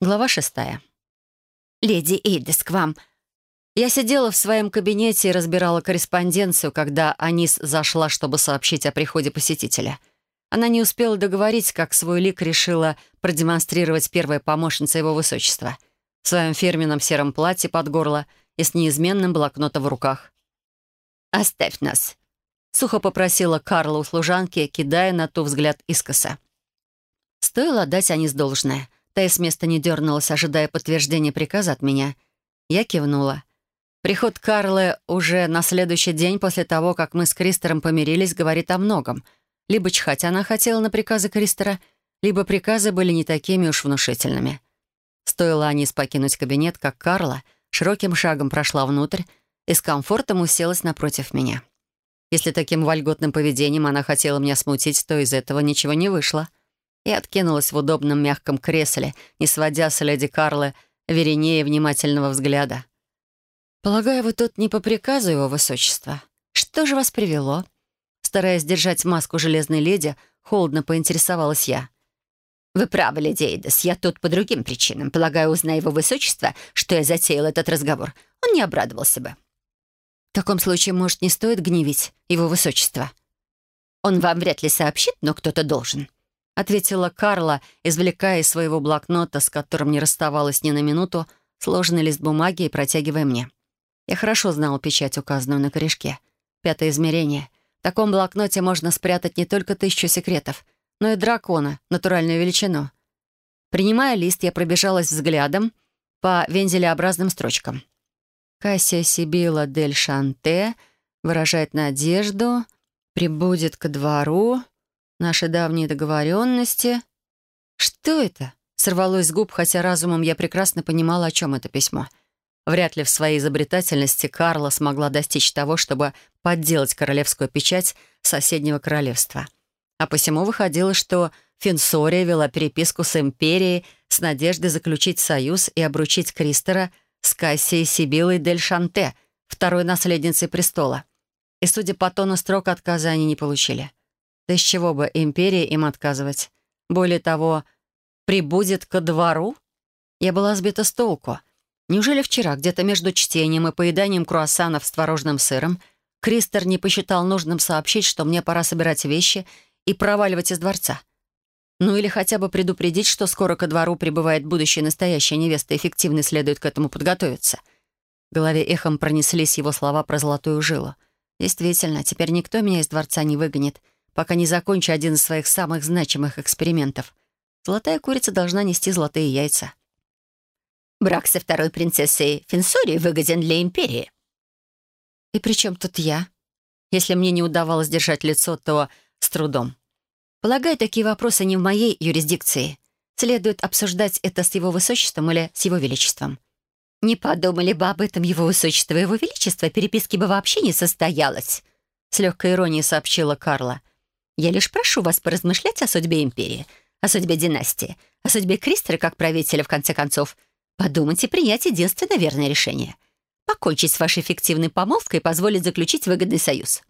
Глава шестая. «Леди Эйдес, к вам!» Я сидела в своем кабинете и разбирала корреспонденцию, когда Анис зашла, чтобы сообщить о приходе посетителя. Она не успела договорить, как свой лик решила продемонстрировать первая помощница его высочества в своем фирменном сером платье под горло и с неизменным блокнотом в руках. «Оставь нас», — сухо попросила Карла у служанки, кидая на ту взгляд искоса. Стоило отдать Анис должное — Та с места не дернулась, ожидая подтверждения приказа от меня. Я кивнула. Приход Карлы уже на следующий день после того, как мы с Кристером помирились, говорит о многом. Либо чхать она хотела на приказы Кристера, либо приказы были не такими уж внушительными. Стоило Анис покинуть кабинет, как Карла широким шагом прошла внутрь и с комфортом уселась напротив меня. Если таким вольготным поведением она хотела меня смутить, то из этого ничего не вышло и откинулась в удобном мягком кресле, не сводя с леди Карлы Веренея внимательного взгляда. «Полагаю, вы тут не по приказу его высочества. Что же вас привело?» Стараясь держать маску железной леди, холодно поинтересовалась я. «Вы правы, леди Эйдес, я тут по другим причинам. Полагаю, узная его высочество, что я затеял этот разговор, он не обрадовался бы». «В таком случае, может, не стоит гневить его высочество?» «Он вам вряд ли сообщит, но кто-то должен ответила Карла, извлекая из своего блокнота, с которым не расставалась ни на минуту, сложенный лист бумаги и протягивая мне. Я хорошо знала печать, указанную на корешке. Пятое измерение. В таком блокноте можно спрятать не только тысячу секретов, но и дракона, натуральную величину. Принимая лист, я пробежалась взглядом по вензелеобразным строчкам. Кассия Сибила дель Шанте выражает надежду, прибудет ко двору, Наши давние договоренности. Что это? Сорвалось с губ, хотя разумом я прекрасно понимала, о чем это письмо. Вряд ли в своей изобретательности Карла смогла достичь того, чтобы подделать королевскую печать соседнего королевства. А посему выходило, что Финсория вела переписку с Империей с надеждой заключить союз и обручить Кристера с Кассией Сибилой Дель Шанте, второй наследницей престола. И, судя по тону строк, отказа они не получили. Да с чего бы империи им отказывать? Более того, прибудет ко двору? Я была сбита с толку. Неужели вчера, где-то между чтением и поеданием круассанов с творожным сыром, Кристер не посчитал нужным сообщить, что мне пора собирать вещи и проваливать из дворца? Ну или хотя бы предупредить, что скоро ко двору прибывает будущая настоящая невеста, эффективно следует к этому подготовиться. В голове эхом пронеслись его слова про золотую жилу. Действительно, теперь никто меня из дворца не выгонит — пока не закончу один из своих самых значимых экспериментов. Золотая курица должна нести золотые яйца. Брак со второй принцессой Финсори выгоден для Империи. И при чем тут я? Если мне не удавалось держать лицо, то с трудом. Полагаю, такие вопросы не в моей юрисдикции. Следует обсуждать это с его высочеством или с его величеством. Не подумали бы об этом его высочество и его величество, переписки бы вообще не состоялось. С легкой иронией сообщила Карла. Я лишь прошу вас поразмышлять о судьбе империи, о судьбе династии, о судьбе Кристера как правителя, в конце концов. Подумать и принять единственно верное решение. Покончить с вашей фиктивной помолвкой и позволить заключить выгодный союз.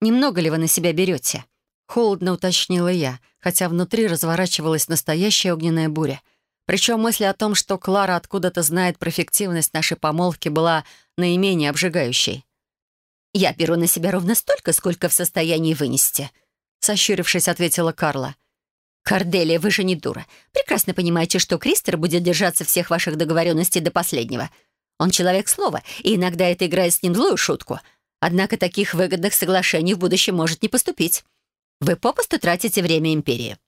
«Немного ли вы на себя берете?» Холодно уточнила я, хотя внутри разворачивалась настоящая огненная буря. Причем мысль о том, что Клара откуда-то знает про фиктивность нашей помолвки, была наименее обжигающей. «Я беру на себя ровно столько, сколько в состоянии вынести», — сощурившись, ответила Карла. «Корделия, вы же не дура. Прекрасно понимаете, что Кристер будет держаться всех ваших договоренностей до последнего. Он человек слова, и иногда это играет с ним злую шутку. Однако таких выгодных соглашений в будущем может не поступить. Вы попусту тратите время Империи».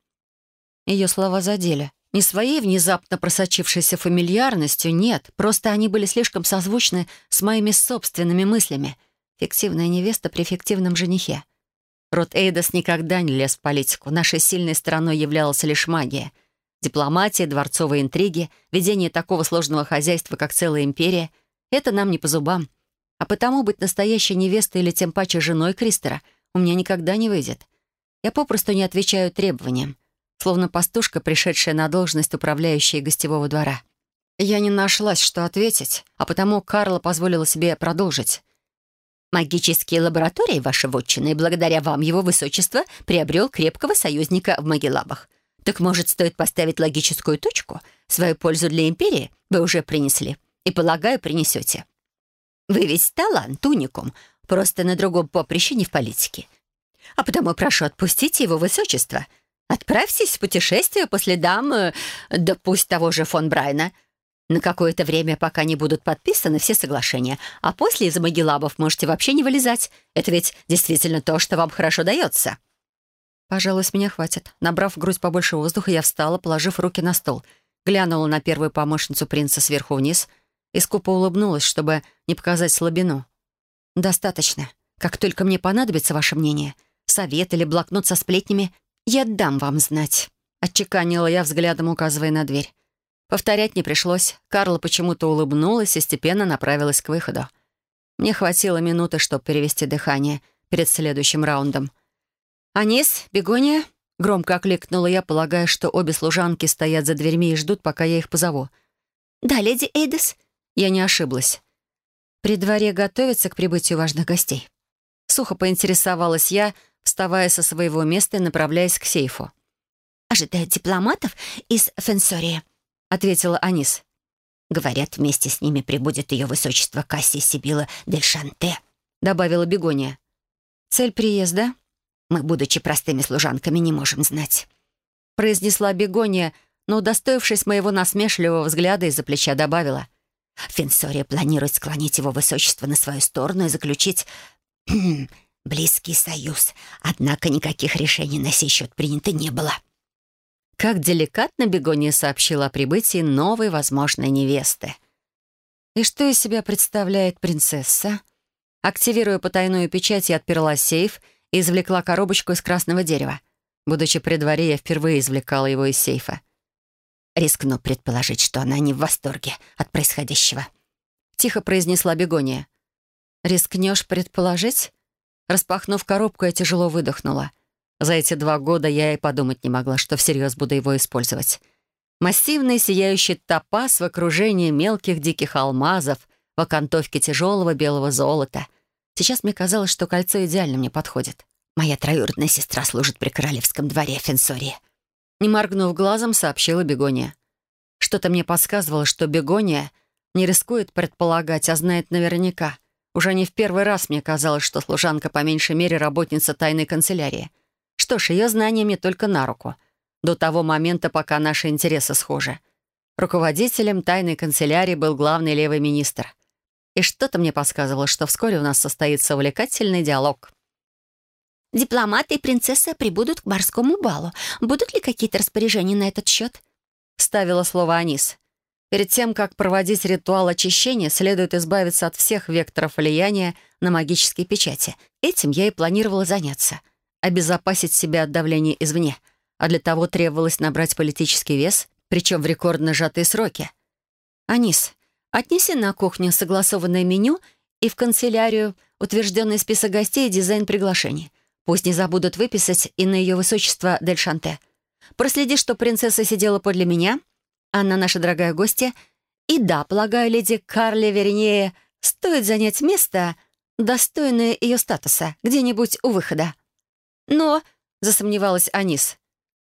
Ее слова задели. Не своей внезапно просочившейся фамильярностью, нет, просто они были слишком созвучны с моими собственными мыслями — Фиктивная невеста при фиктивном женихе. Род Эйдас никогда не лез в политику. Нашей сильной стороной являлась лишь магия. Дипломатия, дворцовые интриги, ведение такого сложного хозяйства, как целая империя — это нам не по зубам. А потому быть настоящей невестой или тем паче женой Кристера у меня никогда не выйдет. Я попросту не отвечаю требованиям, словно пастушка, пришедшая на должность управляющей гостевого двора. Я не нашлась, что ответить, а потому Карла позволила себе продолжить. Магические лаборатории ваши вотчины, и благодаря вам его высочество приобрел крепкого союзника в Магеллабах. Так, может, стоит поставить логическую точку свою пользу для империи вы уже принесли. И, полагаю, принесете. Вы ведь талант, уникум, просто на другом поприще, не в политике. А потому прошу отпустить его высочество. Отправьтесь в путешествие по следам, э, да пусть того же фон Брайна, на какое-то время, пока не будут подписаны все соглашения, а после из Магеллабов можете вообще не вылезать. Это ведь действительно то, что вам хорошо дается». «Пожалуй, с меня хватит». Набрав в грудь побольше воздуха, я встала, положив руки на стол, глянула на первую помощницу принца сверху вниз и скупо улыбнулась, чтобы не показать слабину. «Достаточно. Как только мне понадобится ваше мнение, совет или блокнот со сплетнями, я дам вам знать», — отчеканила я взглядом, указывая на дверь. Повторять не пришлось. Карла почему-то улыбнулась и степенно направилась к выходу. Мне хватило минуты, чтобы перевести дыхание перед следующим раундом. «Анис, Бегония?» — громко окликнула я, полагая, что обе служанки стоят за дверьми и ждут, пока я их позову. «Да, леди Эйдес?» Я не ошиблась. При дворе готовятся к прибытию важных гостей. Сухо поинтересовалась я, вставая со своего места и направляясь к сейфу. «Ожидают дипломатов из Фенсории», — ответила Анис. «Говорят, вместе с ними прибудет ее высочество Кассия Сибила Дель Шанте», — добавила Бегония. «Цель приезда?» «Мы, будучи простыми служанками, не можем знать», — произнесла Бегония, но, удостоившись моего насмешливого взгляда, из-за плеча добавила. «Фенсория планирует склонить его высочество на свою сторону и заключить близкий союз, однако никаких решений на сей счет принято не было». Как деликатно Бегония сообщила о прибытии новой возможной невесты. И что из себя представляет принцесса? Активируя потайную печать, я отперла сейф и извлекла коробочку из красного дерева. Будучи при дворе, я впервые извлекала его из сейфа. «Рискну предположить, что она не в восторге от происходящего», — тихо произнесла Бегония. «Рискнешь предположить?» Распахнув коробку, я тяжело выдохнула. За эти два года я и подумать не могла, что всерьез буду его использовать. Массивный сияющий топаз в окружении мелких диких алмазов, в окантовке тяжелого белого золота. Сейчас мне казалось, что кольцо идеально мне подходит. Моя троюродная сестра служит при королевском дворе Фенсории. Не моргнув глазом, сообщила Бегония. Что-то мне подсказывало, что Бегония не рискует предполагать, а знает наверняка. Уже не в первый раз мне казалось, что служанка по меньшей мере работница тайной канцелярии. Что ж, ее знания мне только на руку. До того момента, пока наши интересы схожи. Руководителем тайной канцелярии был главный левый министр. И что-то мне подсказывало, что вскоре у нас состоится увлекательный диалог. «Дипломаты и принцесса прибудут к морскому балу. Будут ли какие-то распоряжения на этот счет?» Ставила слово Анис. Перед тем, как проводить ритуал очищения, следует избавиться от всех векторов влияния на магические печати. Этим я и планировала заняться — обезопасить себя от давления извне, а для того требовалось набрать политический вес, причем в рекордно сжатые сроки. «Анис, отнеси на кухню согласованное меню и в канцелярию утвержденный список гостей и дизайн приглашений. Пусть не забудут выписать и на ее высочество Дель Шанте. Проследи, что принцесса сидела подле меня, она наша дорогая гостья, и да, полагаю, леди Карли Вернее стоит занять место, достойное ее статуса, где-нибудь у выхода. «Но...» — засомневалась Анис.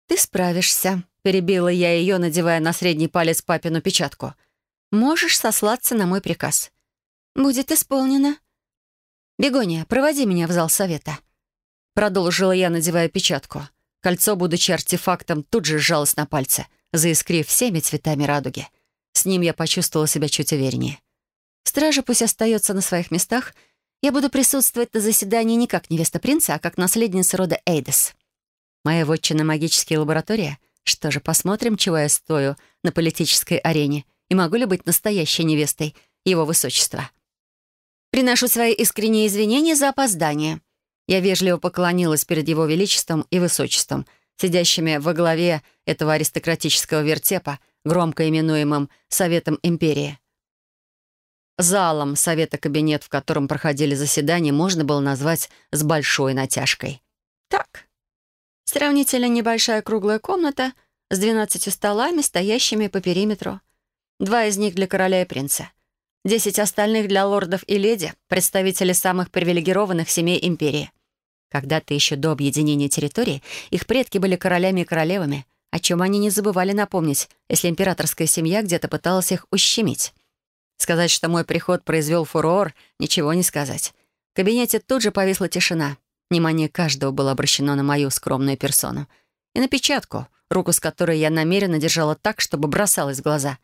«Ты справишься», — перебила я ее, надевая на средний палец папину печатку. «Можешь сослаться на мой приказ». «Будет исполнено». «Бегония, проводи меня в зал совета». Продолжила я, надевая печатку. Кольцо, будучи артефактом, тут же сжалось на пальце, заискрив всеми цветами радуги. С ним я почувствовала себя чуть увереннее. Стража пусть остается на своих местах — я буду присутствовать на заседании не как невеста принца, а как наследница рода Эйдес. Моя вотчина — магическая лаборатория. Что же, посмотрим, чего я стою на политической арене и могу ли быть настоящей невестой его высочества. Приношу свои искренние извинения за опоздание. Я вежливо поклонилась перед его величеством и высочеством, сидящими во главе этого аристократического вертепа, громко именуемым Советом Империи. Залом совета кабинет, в котором проходили заседания, можно было назвать с большой натяжкой. Так, сравнительно небольшая круглая комната с двенадцатью столами, стоящими по периметру. Два из них для короля и принца. Десять остальных для лордов и леди, представителей самых привилегированных семей империи. Когда-то еще до объединения территории их предки были королями и королевами, о чем они не забывали напомнить, если императорская семья где-то пыталась их ущемить. Сказать, что мой приход произвел фурор, ничего не сказать. В кабинете тут же повисла тишина. Внимание каждого было обращено на мою скромную персону. И на печатку, руку с которой я намеренно держала так, чтобы бросалась в глаза.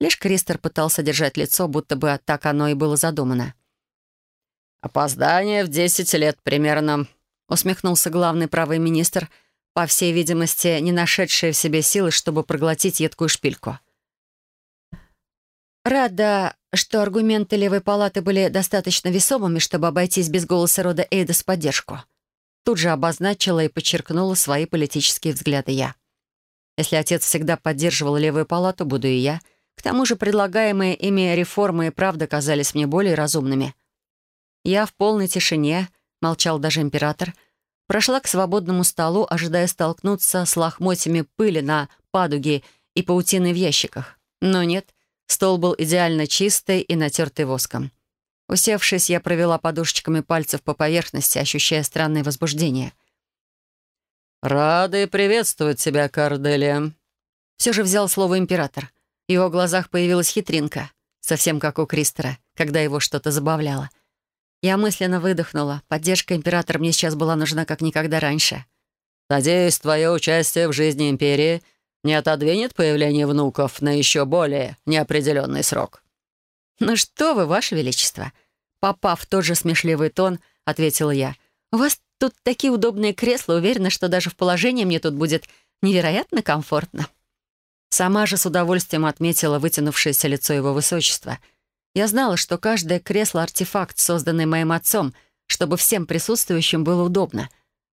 Лишь Кристер пытался держать лицо, будто бы так оно и было задумано. «Опоздание в десять лет примерно», — усмехнулся главный правый министр, по всей видимости, не нашедший в себе силы, чтобы проглотить едкую шпильку. «Рада, что аргументы левой палаты были достаточно весомыми, чтобы обойтись без голоса рода Эйда с поддержку». Тут же обозначила и подчеркнула свои политические взгляды я. Если отец всегда поддерживал левую палату, буду и я. К тому же предлагаемые ими реформы и правда казались мне более разумными. Я в полной тишине, молчал даже император, прошла к свободному столу, ожидая столкнуться с лохмотьями пыли на падуге и паутиной в ящиках. Но нет, Стол был идеально чистый и натертый воском. Усевшись, я провела подушечками пальцев по поверхности, ощущая странное возбуждение. «Рады приветствовать тебя, Карделия». Все же взял слово император. В его глазах появилась хитринка, совсем как у Кристера, когда его что-то забавляло. Я мысленно выдохнула. Поддержка императора мне сейчас была нужна как никогда раньше. «Надеюсь, твое участие в жизни империи — не отодвинет появление внуков на еще более неопределенный срок». «Ну что вы, Ваше Величество!» Попав в тот же смешливый тон, ответила я. «У вас тут такие удобные кресла, уверена, что даже в положении мне тут будет невероятно комфортно». Сама же с удовольствием отметила вытянувшееся лицо его высочества. Я знала, что каждое кресло — артефакт, созданный моим отцом, чтобы всем присутствующим было удобно.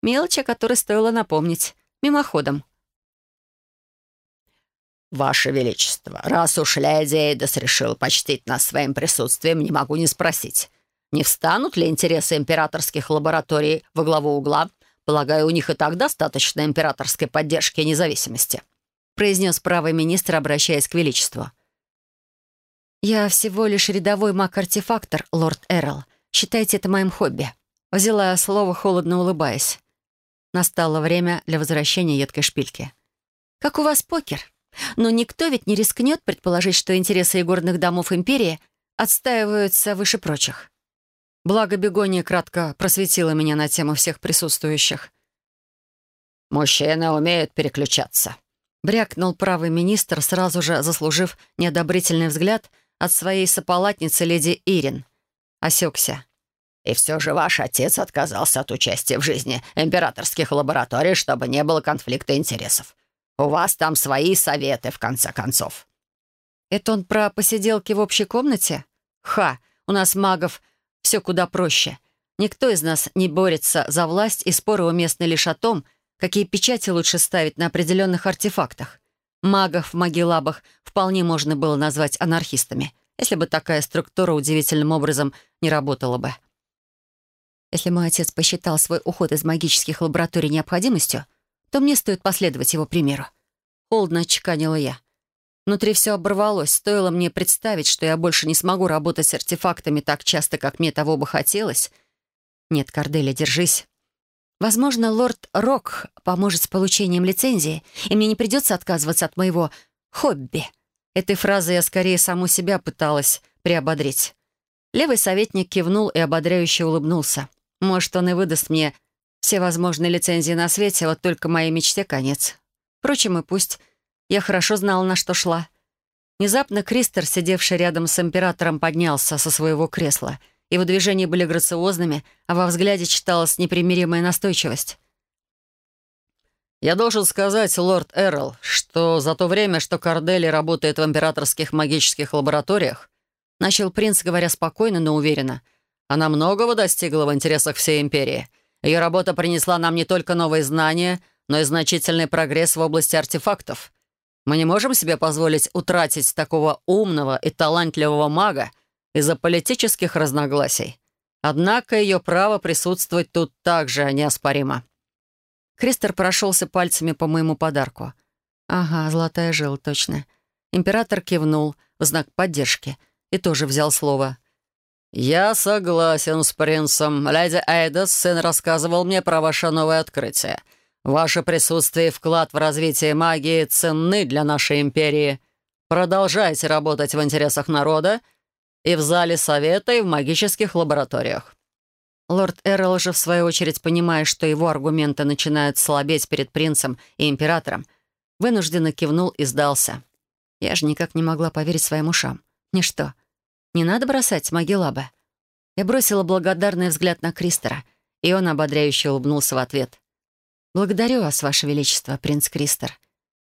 Мелочь, о которой стоило напомнить. Мимоходом. «Ваше Величество, раз уж леди Эйдас решил почтить нас своим присутствием, не могу не спросить, не встанут ли интересы императорских лабораторий во главу угла? Полагаю, у них и так достаточно императорской поддержки и независимости», произнес правый министр, обращаясь к Величеству. «Я всего лишь рядовой маг-артефактор, лорд Эрл. Считайте это моим хобби». Взяла слово, холодно улыбаясь. Настало время для возвращения едкой шпильки. «Как у вас покер?» Но никто ведь не рискнет предположить, что интересы игорных домов империи отстаиваются выше прочих. Благо Бегония кратко просветила меня на тему всех присутствующих. «Мужчины умеют переключаться», — брякнул правый министр, сразу же заслужив неодобрительный взгляд от своей сополатницы леди Ирин. Осекся. «И все же ваш отец отказался от участия в жизни императорских лабораторий, чтобы не было конфликта интересов. У вас там свои советы, в конце концов». «Это он про посиделки в общей комнате? Ха, у нас магов все куда проще. Никто из нас не борется за власть, и споры уместны лишь о том, какие печати лучше ставить на определенных артефактах. Магов в магилабах вполне можно было назвать анархистами, если бы такая структура удивительным образом не работала бы. Если мой отец посчитал свой уход из магических лабораторий необходимостью, то мне стоит последовать его примеру. Холодно отчеканила я. Внутри все оборвалось. Стоило мне представить, что я больше не смогу работать с артефактами так часто, как мне того бы хотелось. Нет, Корделия, держись. Возможно, лорд Рок поможет с получением лицензии, и мне не придется отказываться от моего хобби. Этой фразой я скорее саму себя пыталась приободрить. Левый советник кивнул и ободряюще улыбнулся. Может, он и выдаст мне все возможные лицензии на свете, вот только моей мечте конец. Впрочем, и пусть. Я хорошо знала, на что шла. Внезапно Кристер, сидевший рядом с императором, поднялся со своего кресла. Его движения были грациозными, а во взгляде читалась непримиримая настойчивость. «Я должен сказать, лорд Эрл, что за то время, что Кардели работает в императорских магических лабораториях, начал принц, говоря спокойно, но уверенно, она многого достигла в интересах всей империи — ее работа принесла нам не только новые знания, но и значительный прогресс в области артефактов. Мы не можем себе позволить утратить такого умного и талантливого мага из-за политических разногласий. Однако ее право присутствовать тут также неоспоримо». Кристер прошелся пальцами по моему подарку. «Ага, золотая жил, точно». Император кивнул в знак поддержки и тоже взял слово — «Я согласен с принцем. Леди Эйдас, сын рассказывал мне про ваше новое открытие. Ваше присутствие и вклад в развитие магии ценны для нашей империи. Продолжайте работать в интересах народа и в зале совета, и в магических лабораториях». Лорд Эрл же, в свою очередь, понимая, что его аргументы начинают слабеть перед принцем и императором, вынужденно кивнул и сдался. Я же никак не могла поверить своим ушам. Мне что, не надо бросать Магеллабы? Я бросила благодарный взгляд на Кристера, и он ободряюще улыбнулся в ответ. «Благодарю вас, Ваше Величество, принц Кристер.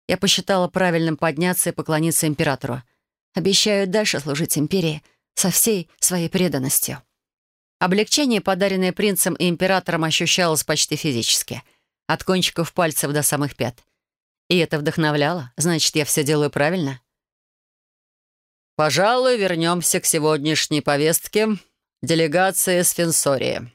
Я посчитала правильным подняться и поклониться императору. Обещаю дальше служить империи со всей своей преданностью». Облегчение, подаренное принцем и императором, ощущалось почти физически. От кончиков пальцев до самых пят. И это вдохновляло. Значит, я все делаю правильно? «Пожалуй, вернемся к сегодняшней повестке. Делегация с Фенсории».